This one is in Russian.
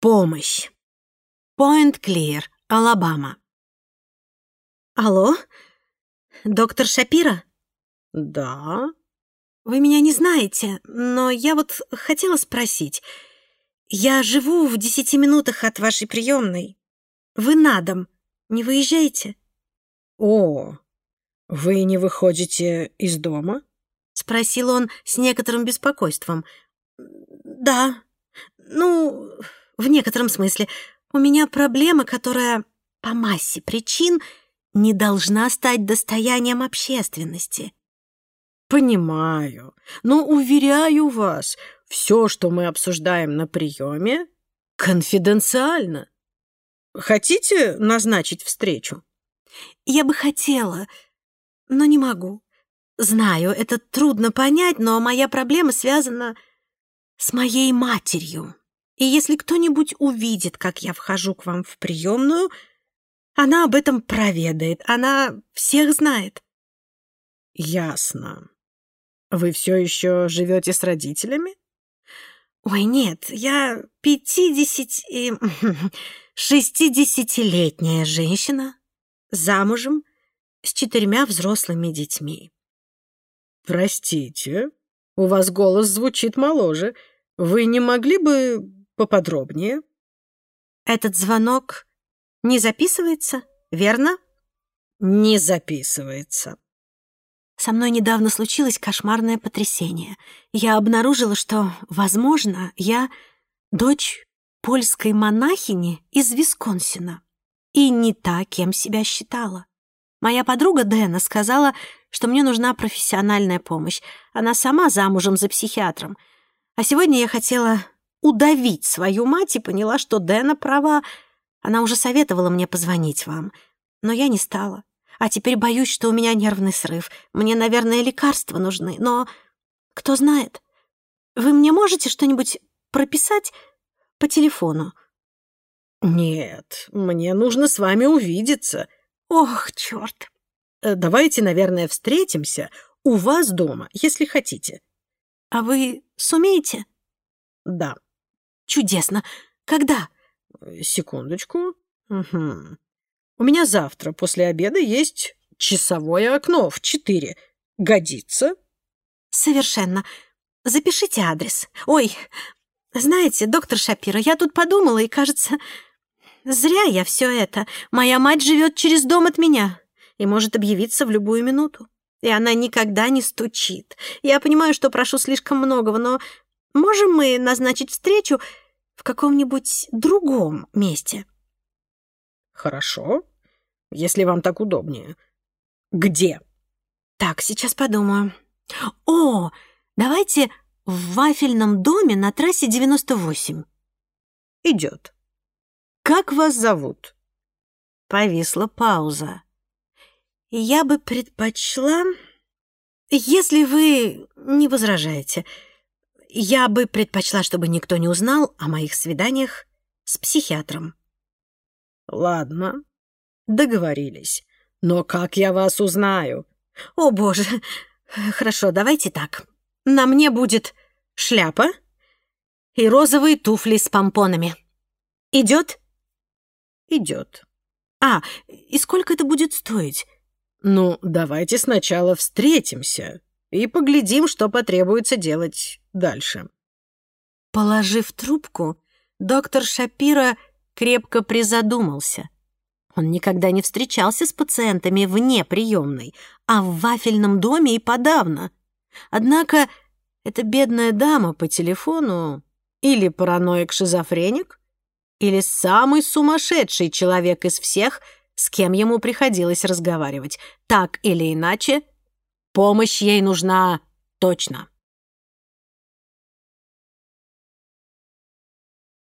Помощь. Пойнт-Клир, Алабама. Алло? Доктор Шапира? Да. Вы меня не знаете, но я вот хотела спросить. Я живу в десяти минутах от вашей приемной. Вы на дом не выезжаете? О, вы не выходите из дома? Спросил он с некоторым беспокойством. Да, ну, в некотором смысле. У меня проблема, которая по массе причин не должна стать достоянием общественности. Понимаю, но уверяю вас, все, что мы обсуждаем на приеме, конфиденциально. Хотите назначить встречу? Я бы хотела, но не могу. Знаю, это трудно понять, но моя проблема связана с моей матерью. И если кто-нибудь увидит, как я вхожу к вам в приемную, она об этом проведает. Она всех знает. Ясно. Вы все еще живете с родителями? Ой, нет, я пятидесяти... шестидесятилетняя женщина, замужем, с четырьмя взрослыми детьми. Простите, у вас голос звучит моложе. Вы не могли бы поподробнее? Этот звонок не записывается, верно? Не записывается. Со мной недавно случилось кошмарное потрясение. Я обнаружила, что, возможно, я дочь польской монахини из Висконсина. И не та, кем себя считала. Моя подруга Дэна сказала, что мне нужна профессиональная помощь. Она сама замужем за психиатром. А сегодня я хотела удавить свою мать и поняла, что Дэна права. Она уже советовала мне позвонить вам, но я не стала. А теперь боюсь, что у меня нервный срыв. Мне, наверное, лекарства нужны, но кто знает. Вы мне можете что-нибудь прописать по телефону? Нет, мне нужно с вами увидеться. Ох, черт. Э, давайте, наверное, встретимся у вас дома, если хотите. А вы сумеете? Да. Чудесно. Когда? Секундочку. Угу. У меня завтра после обеда есть часовое окно в четыре. Годится? Совершенно. Запишите адрес. Ой, знаете, доктор Шапира, я тут подумала, и, кажется, зря я все это. Моя мать живет через дом от меня и может объявиться в любую минуту. И она никогда не стучит. Я понимаю, что прошу слишком многого, но можем мы назначить встречу в каком-нибудь другом месте? Хорошо, если вам так удобнее. Где? Так, сейчас подумаю. О, давайте в вафельном доме на трассе 98. Идет. Как вас зовут? Повисла пауза. Я бы предпочла, если вы не возражаете, я бы предпочла, чтобы никто не узнал о моих свиданиях с психиатром. Ладно, договорились. Но как я вас узнаю? О, боже. Хорошо, давайте так. На мне будет шляпа и розовые туфли с помпонами. Идет? Идет. А, и сколько это будет стоить? Ну, давайте сначала встретимся и поглядим, что потребуется делать дальше. Положив трубку, доктор Шапира крепко призадумался. Он никогда не встречался с пациентами вне приемной, а в вафельном доме и подавно. Однако эта бедная дама по телефону или параноик-шизофреник, или самый сумасшедший человек из всех, с кем ему приходилось разговаривать. Так или иначе, помощь ей нужна точно.